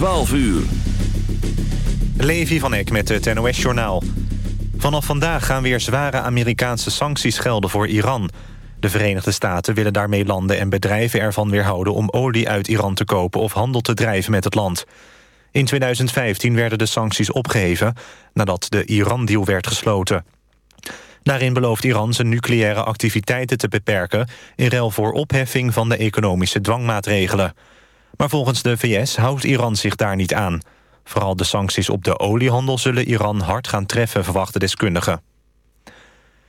12 uur. Levi van Eck met het NOS-journaal. Vanaf vandaag gaan weer zware Amerikaanse sancties gelden voor Iran. De Verenigde Staten willen daarmee landen en bedrijven ervan weerhouden... om olie uit Iran te kopen of handel te drijven met het land. In 2015 werden de sancties opgeheven... nadat de Iran-deal werd gesloten. Daarin belooft Iran zijn nucleaire activiteiten te beperken... in ruil voor opheffing van de economische dwangmaatregelen. Maar volgens de VS houdt Iran zich daar niet aan. Vooral de sancties op de oliehandel zullen Iran hard gaan treffen, verwachten deskundigen.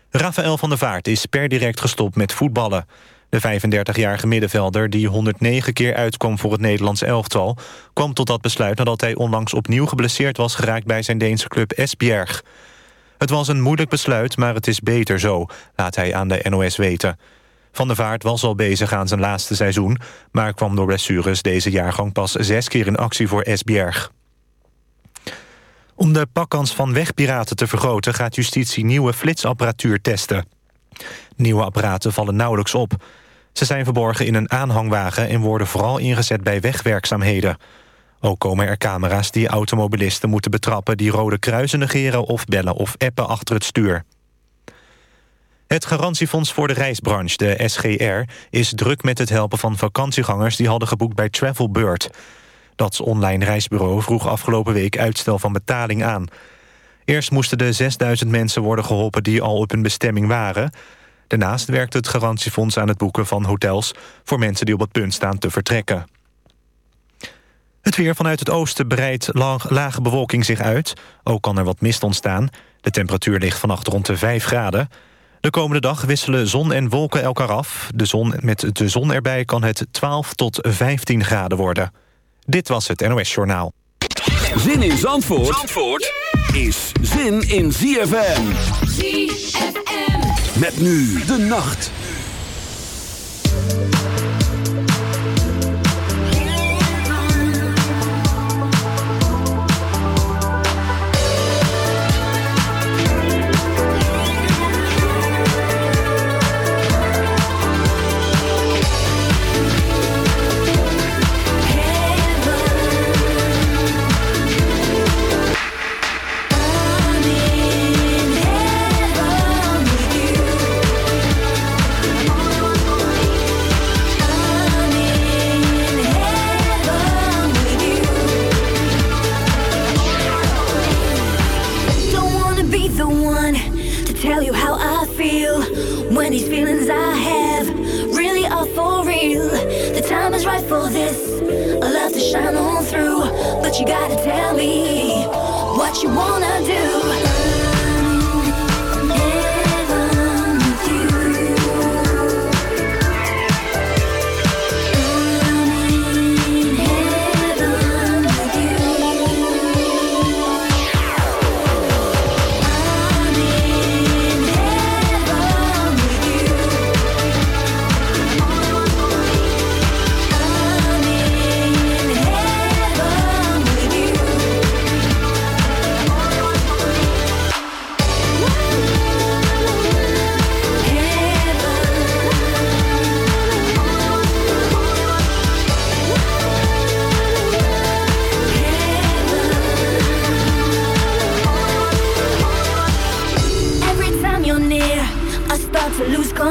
Rafael van der Vaart is per direct gestopt met voetballen. De 35-jarige middenvelder, die 109 keer uitkwam voor het Nederlands elftal... kwam tot dat besluit nadat hij onlangs opnieuw geblesseerd was geraakt... bij zijn Deense club Esbjerg. Het was een moeilijk besluit, maar het is beter zo, laat hij aan de NOS weten. Van der Vaart was al bezig aan zijn laatste seizoen... maar kwam door blessures deze jaargang pas zes keer in actie voor Esbjerg. Om de pakkans van wegpiraten te vergroten... gaat justitie nieuwe flitsapparatuur testen. Nieuwe apparaten vallen nauwelijks op. Ze zijn verborgen in een aanhangwagen... en worden vooral ingezet bij wegwerkzaamheden. Ook komen er camera's die automobilisten moeten betrappen... die rode kruisen negeren of bellen of appen achter het stuur. Het garantiefonds voor de reisbranche, de SGR... is druk met het helpen van vakantiegangers... die hadden geboekt bij Travelbird. Dat online reisbureau vroeg afgelopen week uitstel van betaling aan. Eerst moesten de 6000 mensen worden geholpen die al op hun bestemming waren. Daarnaast werkt het garantiefonds aan het boeken van hotels... voor mensen die op het punt staan te vertrekken. Het weer vanuit het oosten breidt lage bewolking zich uit. Ook kan er wat mist ontstaan. De temperatuur ligt vannacht rond de 5 graden. De komende dag wisselen zon en wolken elkaar af. De zon, met de zon erbij kan het 12 tot 15 graden worden. Dit was het NOS Journaal. Zin in Zandvoort, Zandvoort is zin in ZFM. ZFM. Met nu de nacht. shine on through, but you gotta tell me what you wanna do.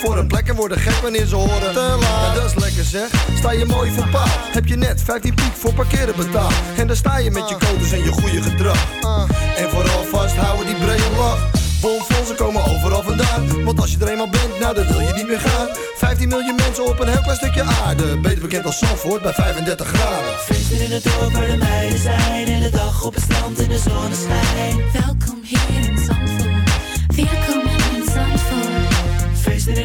Voor een plek en worden gek wanneer ze horen te laat. Ja, dat is lekker zeg, sta je mooi voor paal. Heb je net 15 piek voor parkeren betaald. En dan sta je met je codes en je goede gedrag. En vooral vasthouden die brede lach. Bomfondsen komen overal vandaan. Want als je er eenmaal bent, nou dan wil je niet meer gaan. 15 miljoen mensen op een heel klein stukje aarde. Beter bekend als Zandvoort bij 35 graden. Feesten in het dorp waar de meiden zijn. In de dag op het strand in de zonneschijn. Welkom hier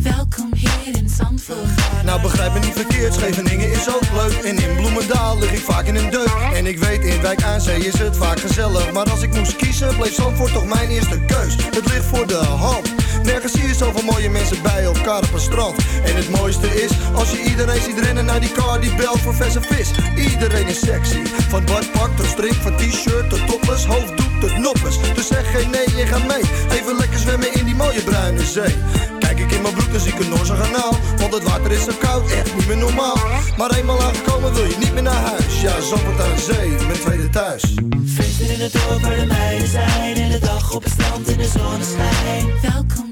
Welkom hier in Zandvoort. Nou begrijp me niet verkeerd, Scheveningen is ook leuk. En in Bloemendaal lig ik vaak in een deuk. En ik weet, in Wijk aan Zee is het vaak gezellig. Maar als ik moest kiezen, bleef Zandvoort toch mijn eerste keus. Het ligt voor de hand Nergens zie je zoveel mooie mensen bij elkaar op een strand. En het mooiste is, als je iedereen ziet rennen naar die car die belt voor verse vis. Iedereen is sexy, van badpak tot string, van t-shirt tot topless Hoofddoek tot noppers, dus zeg geen nee, je gaat mee. Even lekker zwemmen in die mooie bruine zee. Kijk ik in mijn broek, dan zie ik een Noorse kanaal Want het water is zo koud, echt niet meer normaal. Maar eenmaal aangekomen wil je niet meer naar huis. Ja, Zandvoort aan zee, mijn tweede thuis. Feesten in het dorp waar de meiden zijn. In de dag op het strand in de zonneschijn. Welkom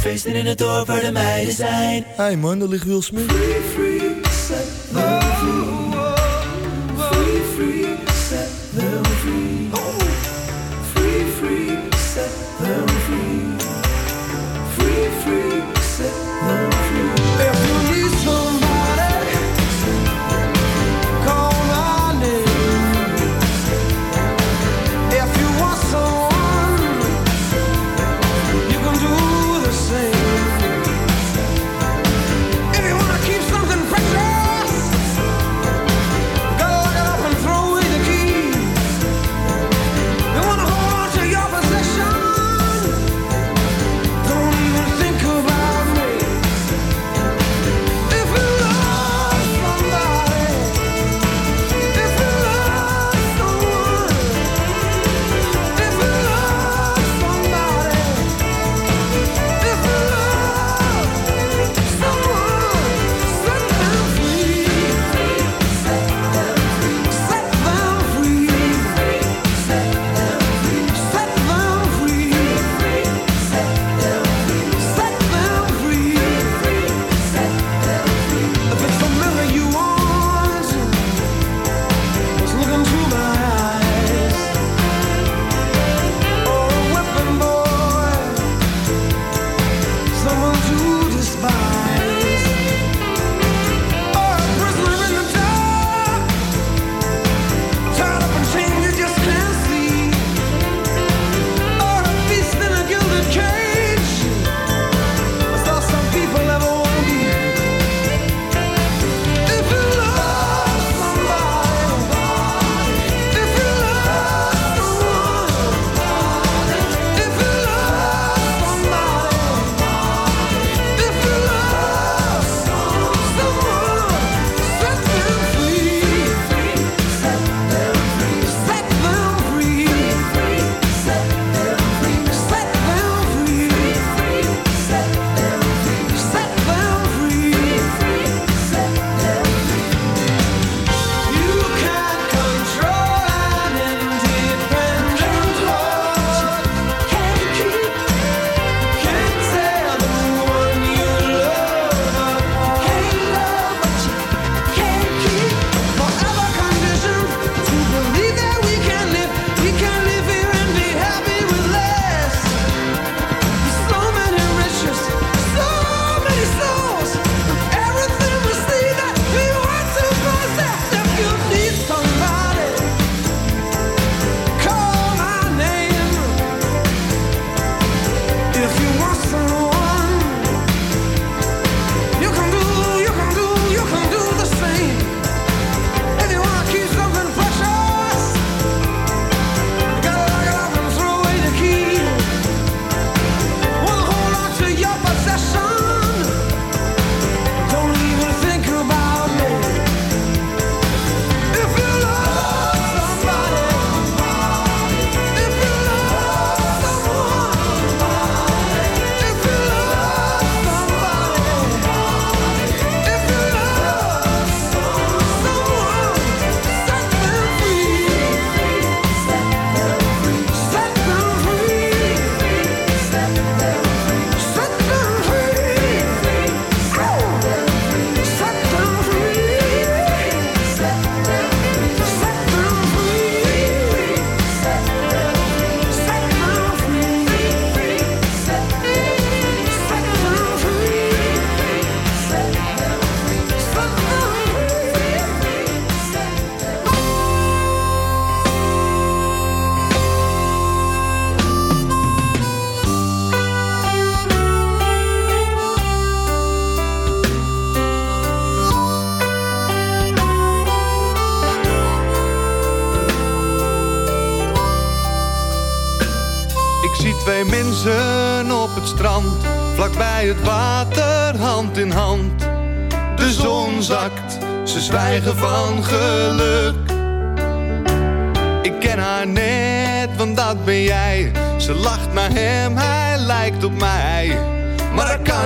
Feesten in het dorp waar de meiden zijn. Hey man, daar ligt Will Smith. Free, free.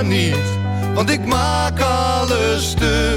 niet, want ik maak alles stuk.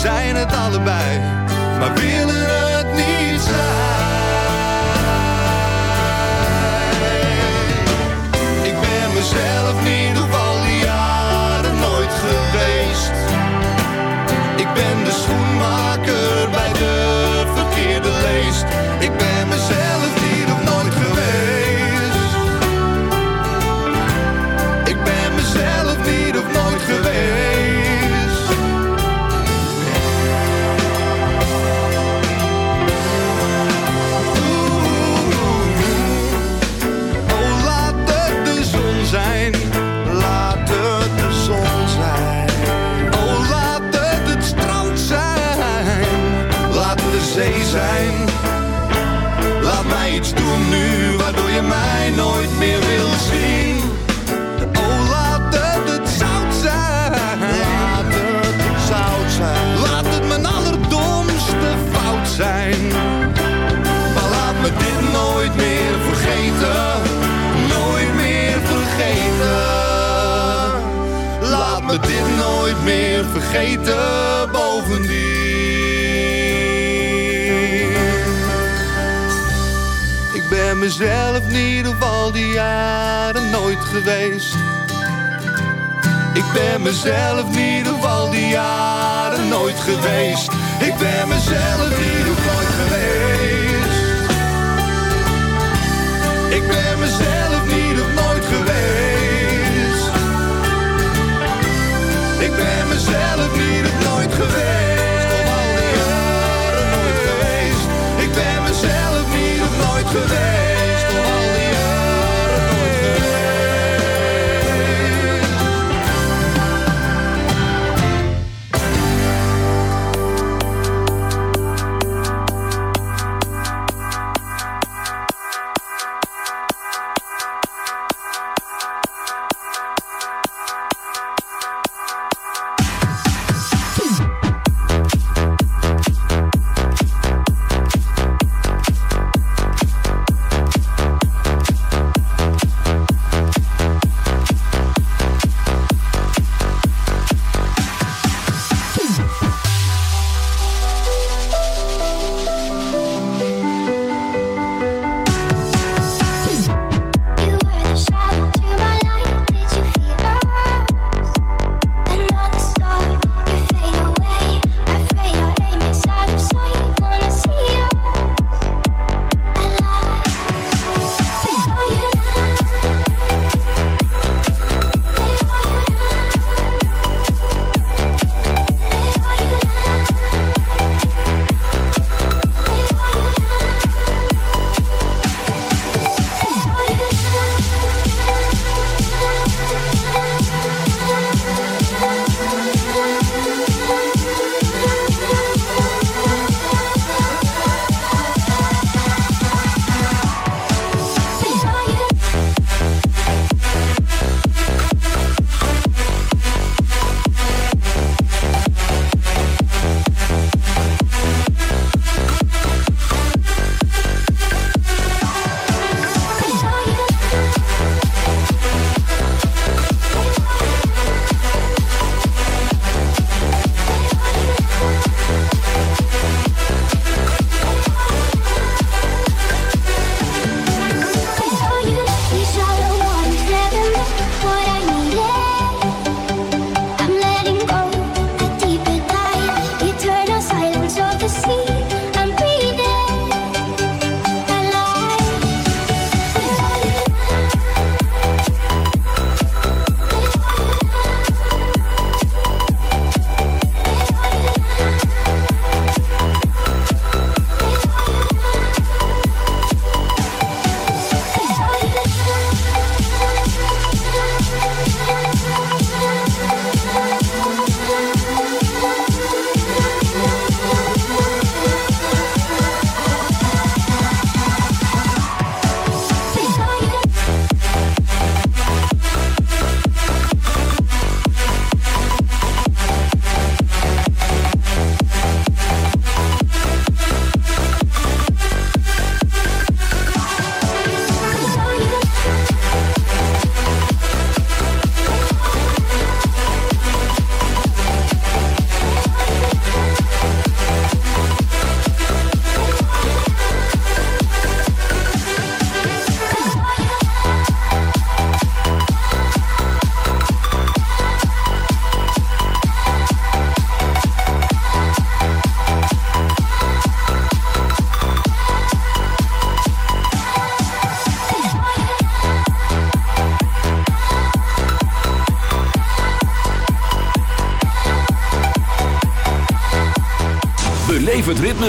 zijn het vergeten bovendien. Ik ben mezelf in ieder geval die jaren nooit geweest. Ik ben mezelf in ieder geval die jaren nooit geweest. Ik ben mezelf die nooit geweest. Ik ben mezelf. Ik ben mezelf hier het nooit geweest. Al al die jaren nooit geweest. Ik ben mezelf hier het nooit geweest. Al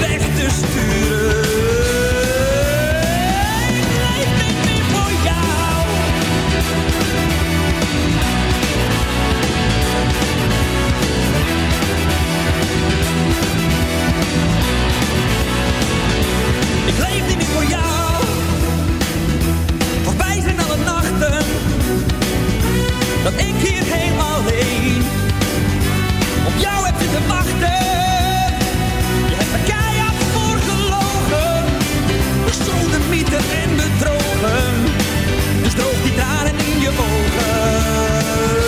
weg te sturen. Ik leef niet meer voor jou. Ik leef niet meer voor jou. Voorbij zijn alle nachten. Dat ik hier helemaal alleen op jou heb zitten wachten. Bestolen, mythen en bedrogen. Dus droog die tranen in je ogen.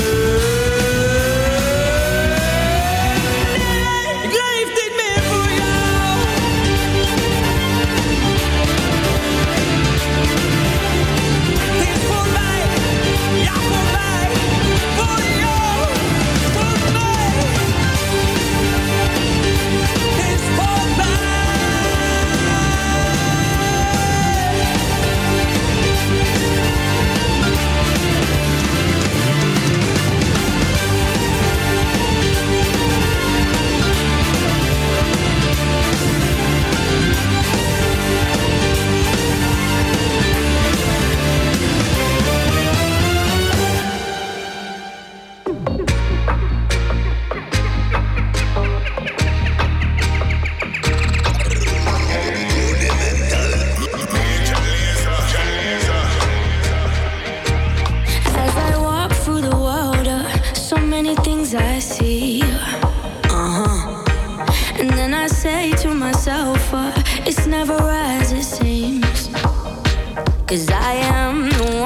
Cause I am the one,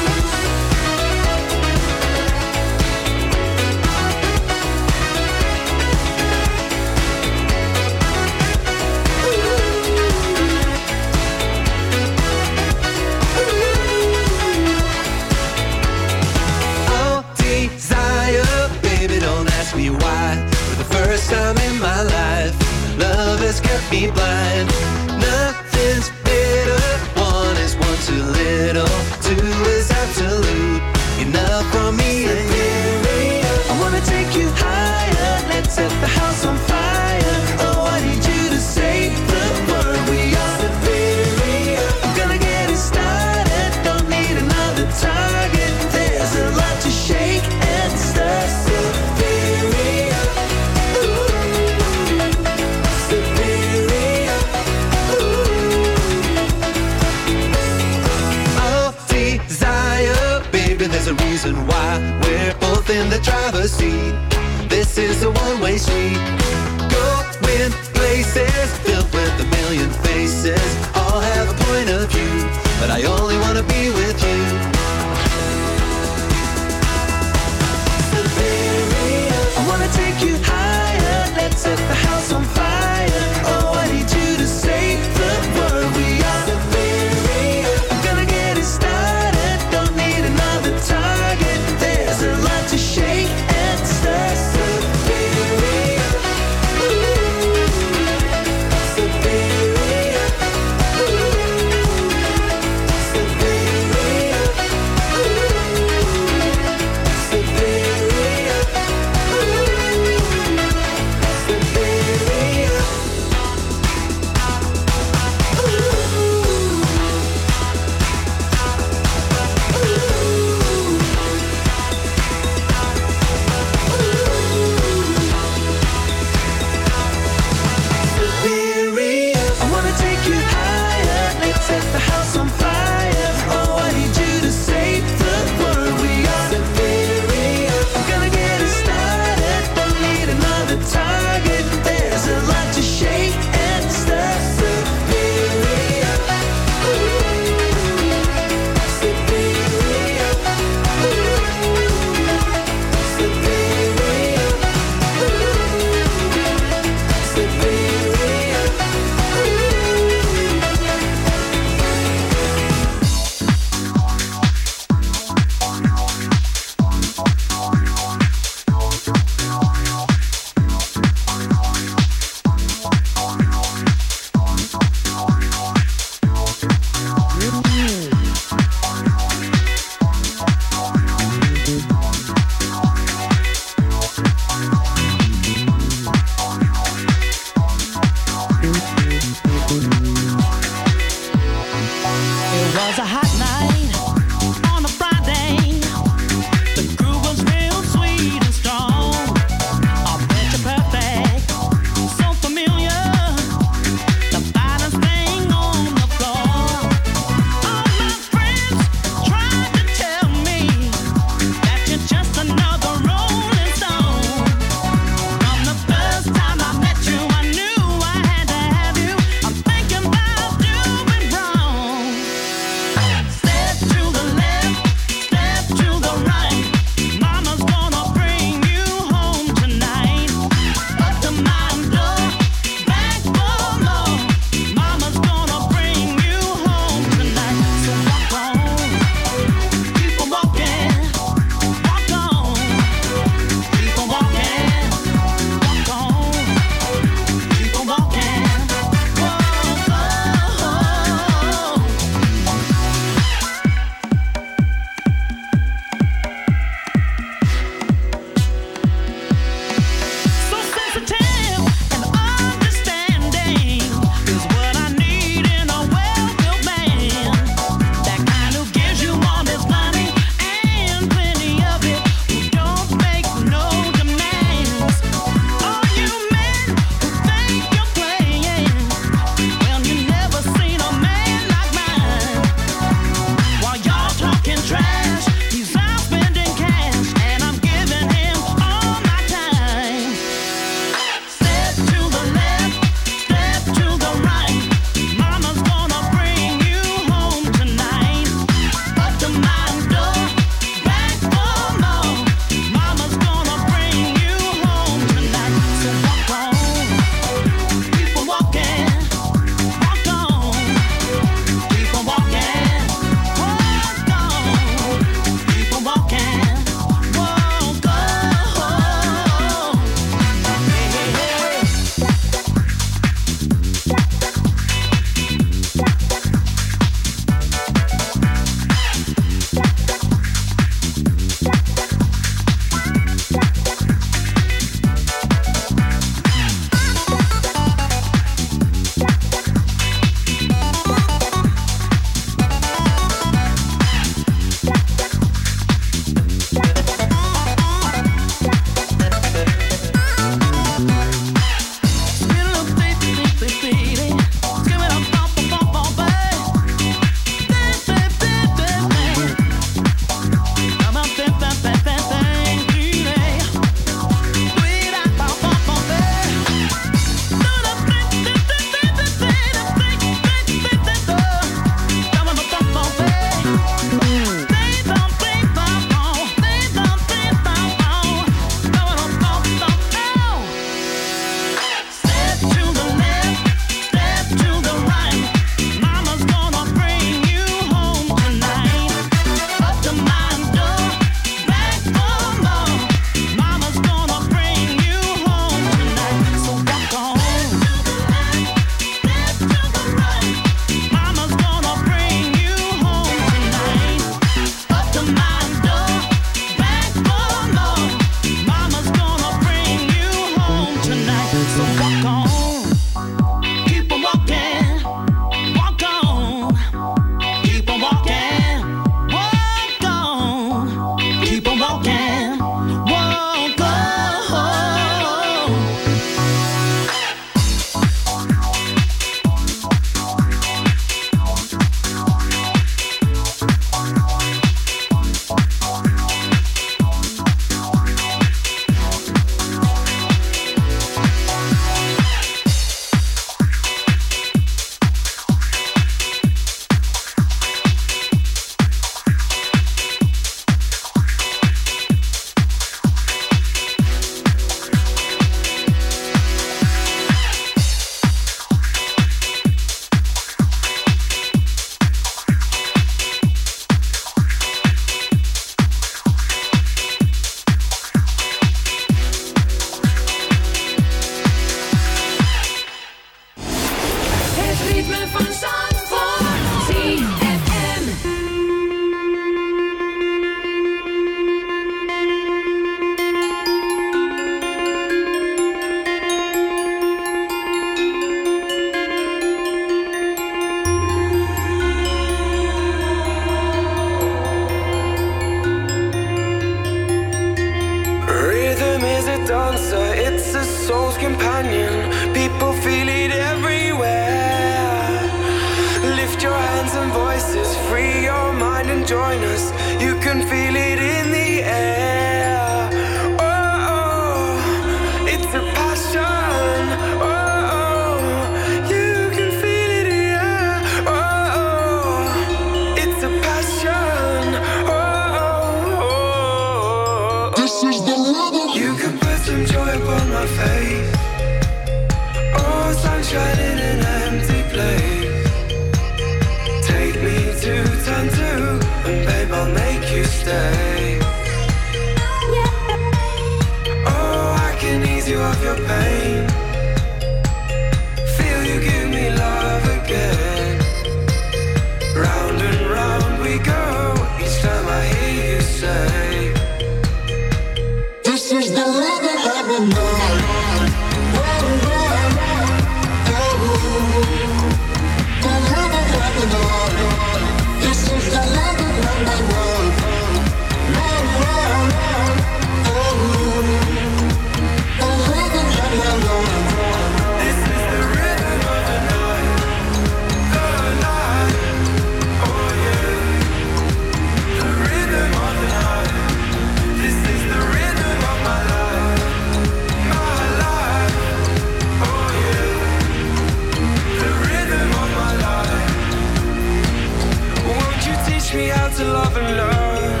me how to love and learn?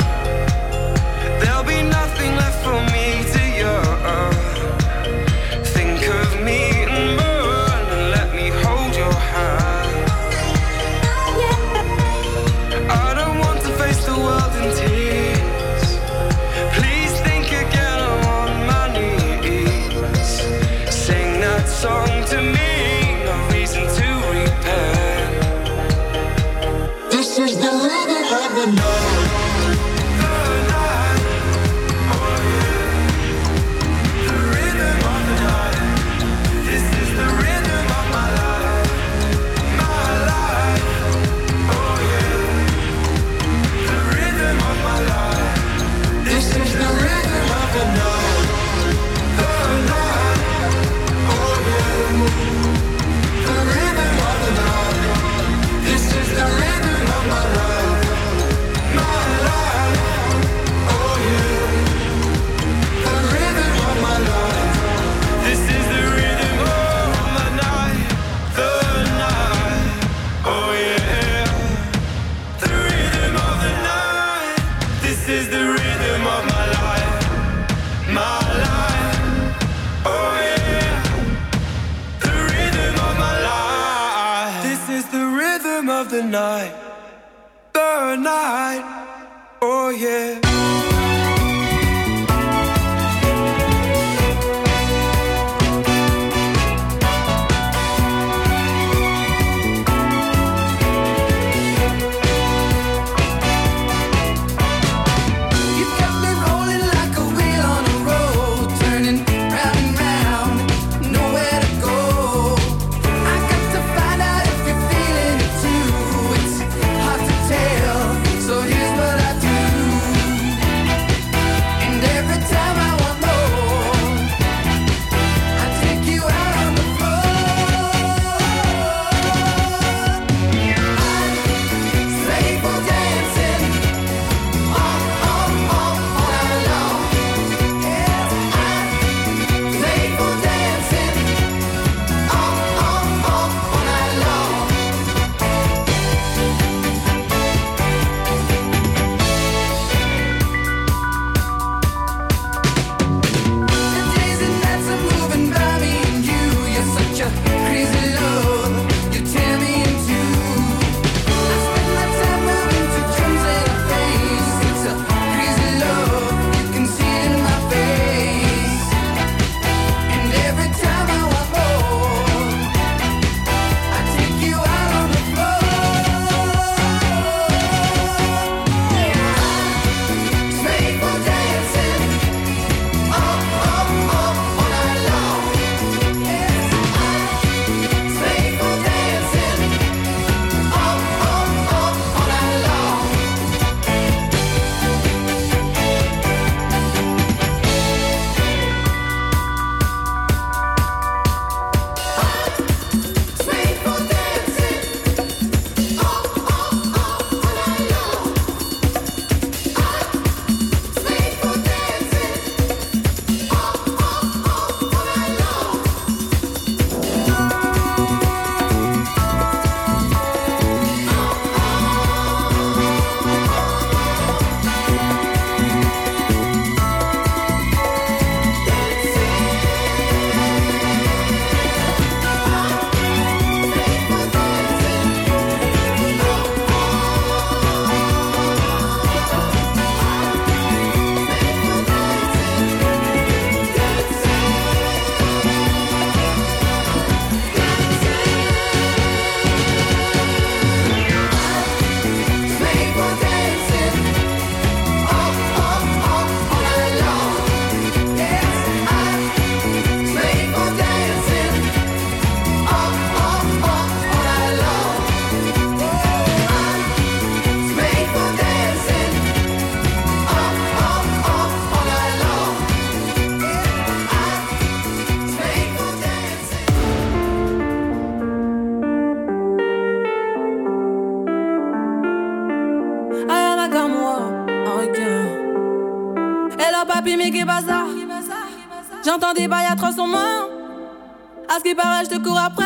Je te cours après.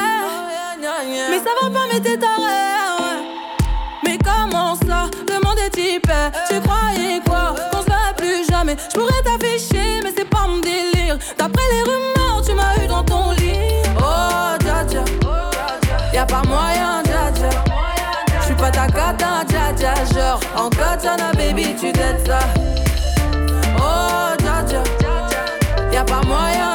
Mais ça va pas, mais t'es taré. Mais comment ça Le monde est type. Tu croyais quoi? Qu'on se verrait plus jamais. Je pourrais t'afficher, mais c'est pas mon délire. D'après les rumeurs, tu m'as eu dans ton lit. Oh, dja dja. Y'a pas moyen, dja dja. J'suis pas ta cata, dja dja. Genre, en katana, baby, tu t'aides ça. Oh, dja dja. Y'a pas moyen,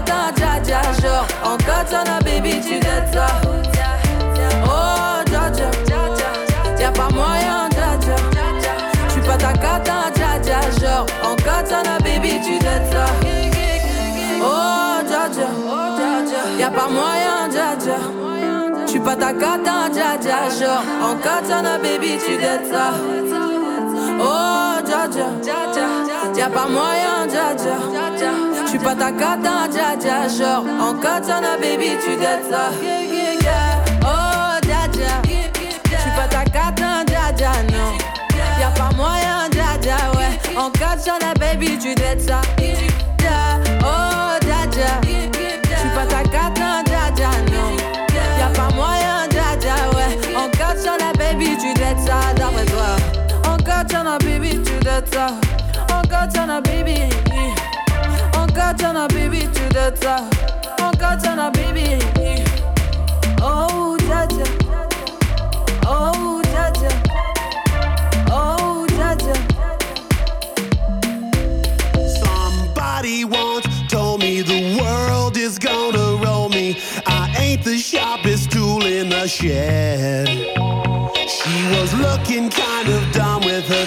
cata, dja dja. Genre, en katana, baby, tu t'aides ça. Oh, dja dja. Y'a pas moyen, dja dja. J'suis pas ta cata, dja dja. Genre, en katana, baby, tu t'aides ça. Oh, dja dja. Y'a pas moyen, dja dja. J'suis pas ta cata, dja dja. Genre, en katana, baby, tu t'aides ça. Oh, dja dja. Y'a pas moyen, dja dja. J'suis pas ta cata, dja dja. Genre, en katana, baby, tu t'aides ça. Oh, dja dja. Pas ta cata, dja dja, non. Y'a pas moyen, dja dja, ouais. En katana, baby, tu t'aides ça. Oh, dja dja. J'suis pas ta cata, dja dja, non. Y'a pas moyen, dja dja, ouais. En katana, baby, tu t'aides ça, d'après toi. En katana, baby, tu t'aides ça. En katana, baby. Katana, baby, tu t'aides ça. En katana, baby. Oh, dja. Oh, dja. Oh, dja. Somebody once told me the world is gonna roll me. I ain't the sharpest tool in the shed. She was looking kind of dumb with her